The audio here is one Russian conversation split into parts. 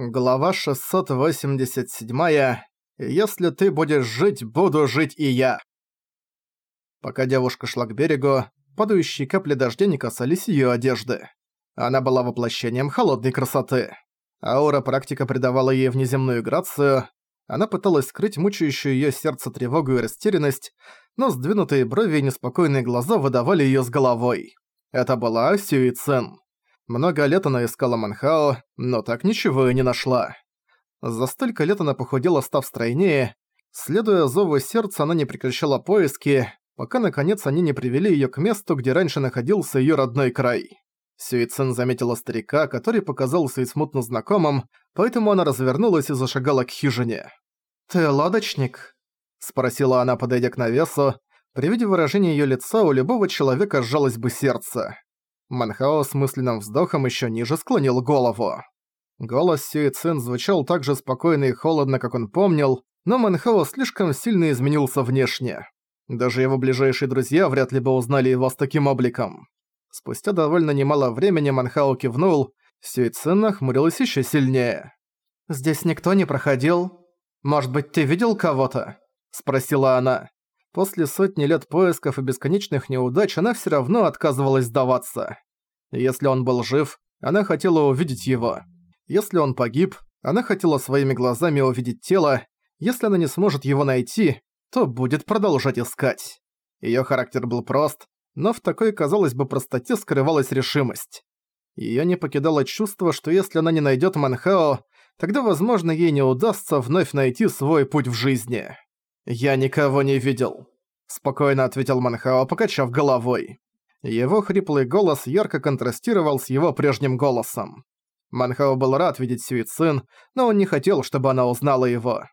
Глава 687. «Если ты будешь жить, буду жить и я». Пока девушка шла к берегу, падающие капли дождя не касались её одежды. Она была воплощением холодной красоты. Аура практика придавала ей внеземную грацию. Она пыталась скрыть мучающую её сердце тревогу и растерянность, но сдвинутые брови и неспокойные глаза выдавали её с головой. Это была Сюи Цен. Много лет она искала Манхао, но так ничего и не нашла. За столько лет она похудела, став стройнее. Следуя зову сердца, она не прекращала поиски, пока наконец они не привели её к месту, где раньше находился её родной край. Сюицин заметила старика, который показался ей смутно знакомым, поэтому она развернулась и зашагала к хижине. «Ты лодочник?» – спросила она, подойдя к навесу. При виде выражения её лица у любого человека сжалось бы сердце. Манхао с мысленным вздохом еще ниже склонил голову. Голос Сюи звучал так же спокойно и холодно, как он помнил, но Манхао слишком сильно изменился внешне. Даже его ближайшие друзья вряд ли бы узнали его с таким обликом. Спустя довольно немало времени Манхао кивнул, Сюи Цин нахмурилась еще сильнее. «Здесь никто не проходил? Может быть, ты видел кого-то?» – спросила она. После сотни лет поисков и бесконечных неудач она все равно отказывалась сдаваться. Если он был жив, она хотела увидеть его. Если он погиб, она хотела своими глазами увидеть тело. Если она не сможет его найти, то будет продолжать искать. Её характер был прост, но в такой, казалось бы, простоте скрывалась решимость. Её не покидало чувство, что если она не найдёт Манхао, тогда, возможно, ей не удастся вновь найти свой путь в жизни. «Я никого не видел», — спокойно ответил Манхао, покачав головой. Его хриплый голос ярко контрастировал с его прежним голосом. Манхао был рад видеть Сюицин, но он не хотел, чтобы она узнала его.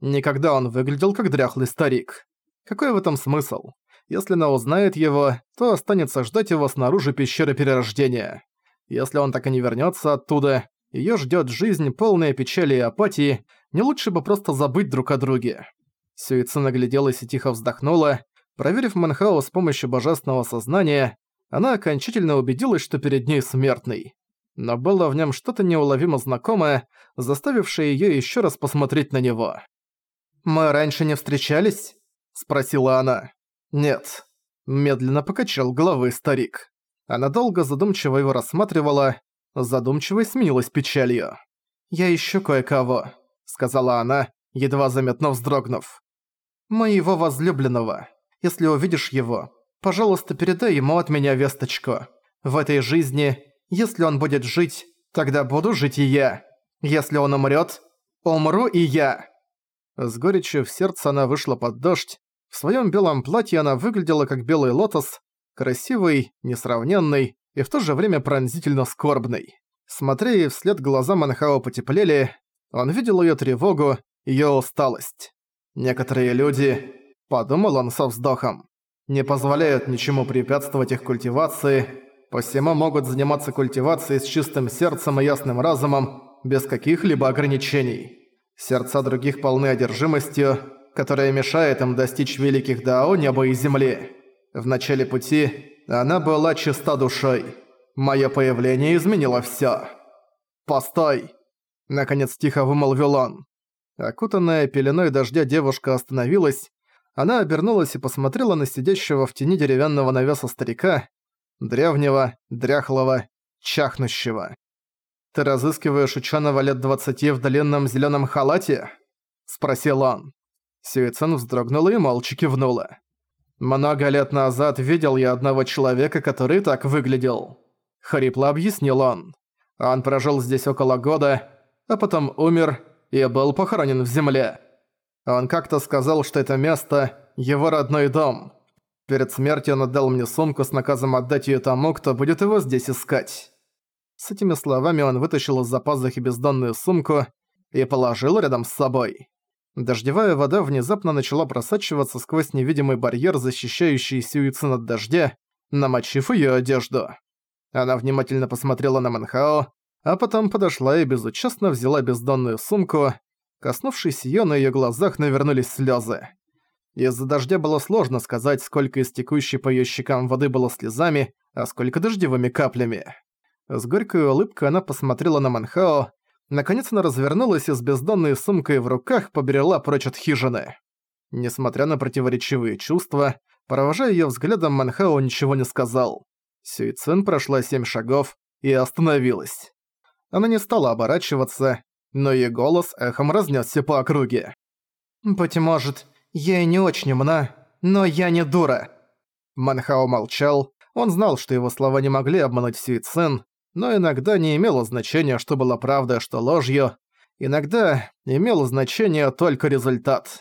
Никогда он выглядел как дряхлый старик. Какой в этом смысл? Если она узнает его, то останется ждать его снаружи пещеры перерождения. Если он так и не вернется оттуда, ее ждет жизнь, полная печали и апатии, не лучше бы просто забыть друг о друге. Сюица нагляделась и тихо вздохнула. Проверив Манхао с помощью божественного сознания, она окончательно убедилась, что перед ней смертный. Но было в нем что-то неуловимо знакомое, заставившее ее еще раз посмотреть на него. «Мы раньше не встречались?» – спросила она. «Нет». Медленно покачал головой старик. Она долго задумчиво его рассматривала, задумчивость сменилась печалью. «Я ищу кое-кого», — сказала она, едва заметно вздрогнув моего возлюбленного. Если увидишь его, пожалуйста, передай ему от меня весточку. В этой жизни, если он будет жить, тогда буду жить и я. Если он умрет, умру и я». С горечью в сердце она вышла под дождь. В своем белом платье она выглядела как белый лотос, красивый, несравненный и в то же время пронзительно скорбный. Смотря ей вслед глаза Манхао потеплели, он видел ее тревогу, ее усталость. Некоторые люди, подумал он со вздохом, не позволяют ничему препятствовать их культивации, посему могут заниматься культивацией с чистым сердцем и ясным разумом, без каких-либо ограничений. Сердца других полны одержимостью, которая мешает им достичь великих дао неба и земли. В начале пути она была чиста душой. Моё появление изменило всё. «Постой!» Наконец тихо вымолвил он. Окутанная пеленой дождя девушка остановилась, она обернулась и посмотрела на сидящего в тени деревянного навеса старика, древнего, дряхлого, чахнущего. «Ты разыскиваешь ученого лет двадцати в длинном зеленом халате?» – спросил он. Сюицен вздрогнула и молча кивнула. «Много лет назад видел я одного человека, который так выглядел», – хрипло объяснил он. «Он прожил здесь около года, а потом умер, и был похоронен в земле. Он как-то сказал, что это место – его родной дом. Перед смертью он отдал мне сумку с наказом отдать ее тому, кто будет его здесь искать. С этими словами он вытащил из-за пазухи бездонную сумку и положил рядом с собой. Дождевая вода внезапно начала просачиваться сквозь невидимый барьер, защищающий Сюицин от дождя, намочив ее одежду. Она внимательно посмотрела на Манхао, а потом подошла и безучастно взяла бездонную сумку. Коснувшись её, на её глазах навернулись слёзы. Из-за дождя было сложно сказать, сколько из текущей по её щекам воды было слезами, а сколько дождевыми каплями. С горькой улыбкой она посмотрела на Манхао, Наконец она развернулась и с бездонной сумкой в руках побрела прочь от хижины. Несмотря на противоречивые чувства, провожая её взглядом, Манхао ничего не сказал. Сюйцин прошла семь шагов и остановилась. Она не стала оборачиваться, но её голос эхом разнесся по округе. «Быть может, я и не очень умна, но я не дура». Манхао молчал, он знал, что его слова не могли обмануть Сюйцин, но иногда не имело значения, что было правдой, а что ложью. Иногда имело значение только результат.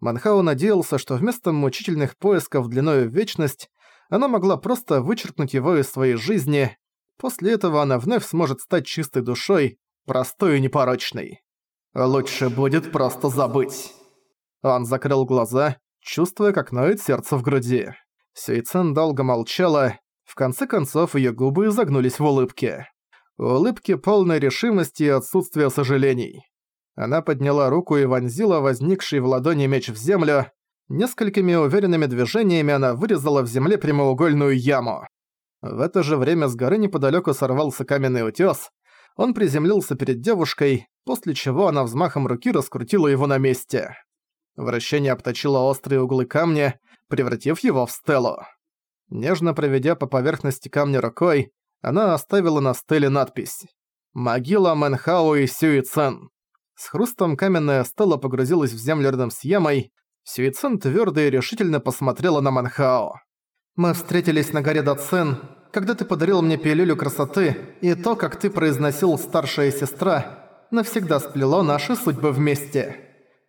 Манхао надеялся, что вместо мучительных поисков длиною в вечность, она могла просто вычеркнуть его из своей жизни. После этого она вновь сможет стать чистой душой, простой и непорочной. Лучше будет просто забыть. Он закрыл глаза, чувствуя, как ноет сердце в груди. Сюйцен долго молчала, в конце концов её губы изогнулись в улыбке. Улыбки полной решимости и отсутствия сожалений. Она подняла руку и вонзила возникший в ладони меч в землю. Несколькими уверенными движениями она вырезала в земле прямоугольную яму. В это же время с горы неподалёку сорвался каменный утёс. Он приземлился перед девушкой, после чего она взмахом руки раскрутила его на месте. Вращение обточило острые углы камня, превратив его в стелу. Нежно проведя по поверхности камня рукой, она оставила на стеле надпись «Могила Мэнхао и Сюи Цен». С хрустом каменная стела погрузилась в землю рядом с ямой. Сюицен твердо и решительно посмотрела на Манхао. «Мы встретились на горе Дацин, когда ты подарил мне пилюлю красоты, и то, как ты произносил «старшая сестра», навсегда сплело наши судьбы вместе.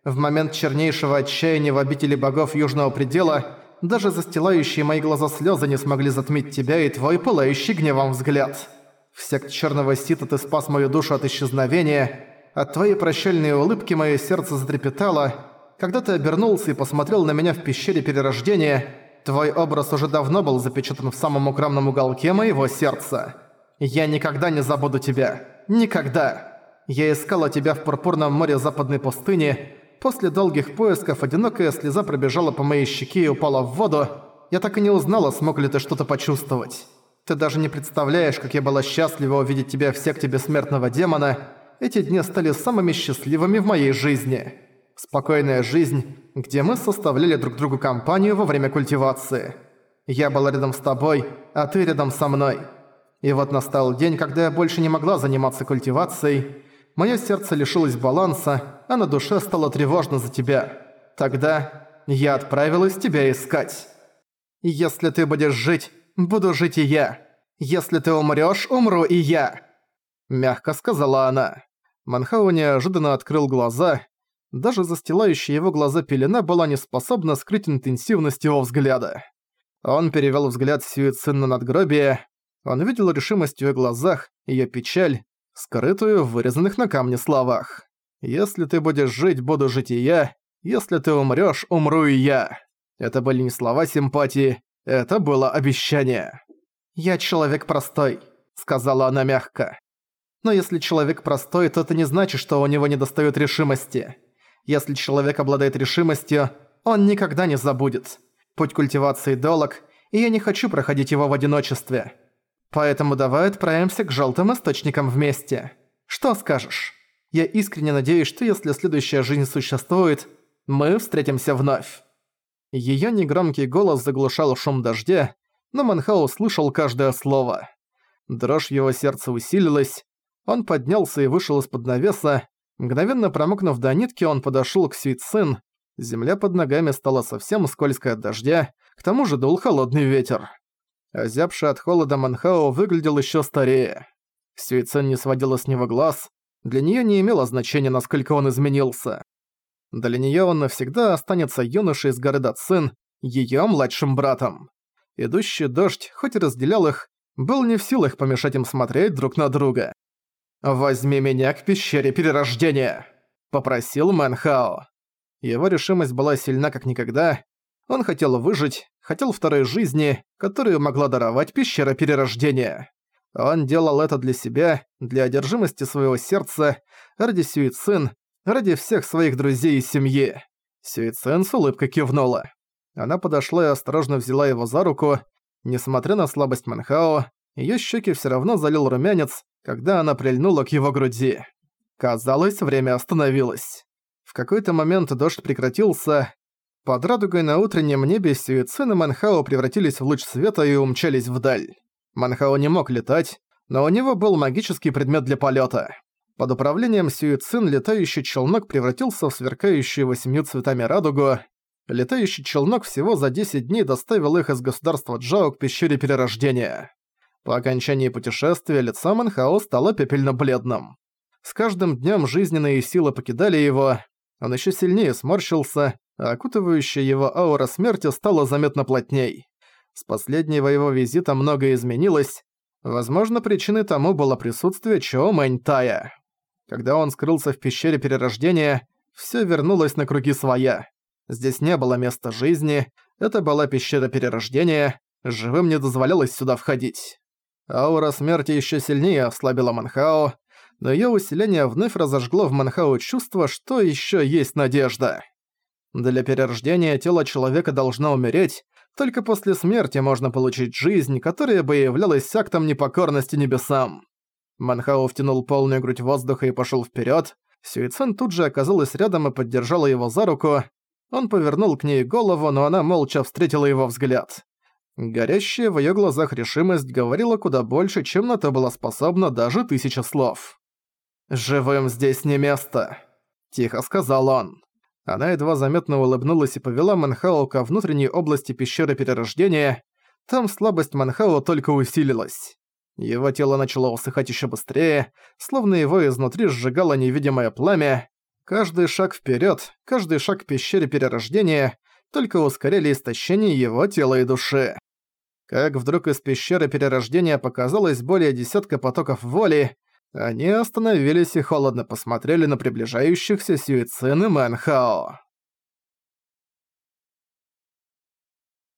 В момент чернейшего отчаяния в обители богов Южного Предела даже застилающие мои глаза слезы не смогли затмить тебя и твой пылающий гневом взгляд. В сект Черного Сита ты спас мою душу от исчезновения, от твоей прощальной улыбки мое сердце затрепетало. Когда ты обернулся и посмотрел на меня в пещере перерождения, твой образ уже давно был запечатан в самом укромном уголке моего сердца. Я никогда не забуду тебя. Никогда. Я искала тебя в пурпурном море западной пустыни. После долгих поисков одинокая слеза пробежала по моей щеке и упала в воду. Я так и не узнала, смог ли ты что-то почувствовать. Ты даже не представляешь, как я была счастлива увидеть тебя в секте бессмертного демона, эти дни стали самыми счастливыми в моей жизни. Спокойная жизнь, где мы составляли друг другу компанию во время культивации. Я была рядом с тобой, а ты рядом со мной. И вот настал день, когда я больше не могла заниматься культивацией. Моё сердце лишилось баланса, а на душе стало тревожно за тебя. Тогда я отправилась тебя искать. Если ты будешь жить, буду жить и я. Если ты умрёшь, умру и я. Мягко сказала она. Манхау неожиданно открыл глаза. Даже застилающая его глаза пелена была не способна скрыть интенсивность его взгляда. Он перевел взгляд Сюицин на надгробие. Он видел решимость в её глазах, её печаль, скрытую в вырезанных на камне словах. «Если ты будешь жить, буду жить и я. Если ты умрёшь, умру и я». Это были не слова симпатии, это было обещание. «Я человек простой», — сказала она мягко. Но если человек простой, то это не значит, что у него недостаёт решимости. Если человек обладает решимостью, он никогда не забудет. Путь культивации долг, и я не хочу проходить его в одиночестве. Поэтому давай отправимся к жёлтым источникам вместе. Что скажешь? Я искренне надеюсь, что если следующая жизнь существует, мы встретимся вновь». Её негромкий голос заглушал шум дождя, но Манхау слышал каждое слово. Дрожь его сердце усилилась, он поднялся и вышел из-под навеса. Мгновенно промокнув до нитки, он подошёл к Сюйцин. Земля под ногами стала совсем скользкой от дождя, к тому же дул холодный ветер. Озябший от холода Манхао выглядел ещё старее. Сюйцин не сводила с него глаз. Для неё не имело значения, насколько он изменился. Для неё он навсегда останется юношей из горы Дацин, её младшим братом. Идущий дождь, хоть и разделял их, был не в силах помешать им смотреть друг на друга. «Возьми меня к пещере перерождения!» – попросил Мэнхао. Его решимость была сильна как никогда. Он хотел выжить, хотел второй жизни, которую могла даровать пещера перерождения. Он делал это для себя, для одержимости своего сердца, ради Сюицин, ради всех своих друзей и семьи. Сюицин с улыбкой кивнула. Она подошла и осторожно взяла его за руку. Несмотря на слабость Манхао, её щеки всё равно залил румянец, когда она прильнула к его груди. Казалось, время остановилось. В какой-то момент дождь прекратился. Под радугой на утреннем небе Сюицин и Манхао превратились в луч света и умчались вдаль. Манхао не мог летать, но у него был магический предмет для полета. Под управлением Сюицин летающий челнок превратился в сверкающую восемью цветами радугу. Летающий челнок всего за 10 дней доставил их из государства Джао к пещере перерождения. По окончании путешествия лицо Манхао стало пепельно-бледным. С каждым днем жизненные силы покидали его, он еще сильнее сморщился, а окутывающая его аура смерти стала заметно плотней. С последнего его визита многое изменилось. Возможно, причиной тому было присутствие Чо Мэньтая. Когда он скрылся в пещере перерождения, все вернулось на круги своя. Здесь не было места жизни, это была пещера перерождения, живым не дозволялось сюда входить. Аура смерти еще сильнее ослабила Манхао, но её усиление вновь разожгло в Манхао чувство, что ещё есть надежда. Для перерождения тело человека должно умереть, только после смерти можно получить жизнь, которая бы являлась актом непокорности небесам. Манхао втянул полную грудь воздуха и пошёл вперёд. Сюицен тут же оказалась рядом и поддержала его за руку. Он повернул к ней голову, но она молча встретила его взгляд. Горящая в её глазах решимость говорила куда больше, чем на то была способна даже тысяча слов. «Живым здесь не место», — тихо сказал он. Она едва заметно улыбнулась и повела Манхао ко внутренней области пещеры перерождения. Там слабость Манхао только усилилась. Его тело начало усыхать ещё быстрее, словно его изнутри сжигало невидимое пламя. Каждый шаг вперёд, каждый шаг к пещере перерождения только ускоряли истощение его тела и души как вдруг из пещеры перерождения показалось более десятка потоков воли, они остановились и холодно посмотрели на приближающихся Сюицин и Мэнхао.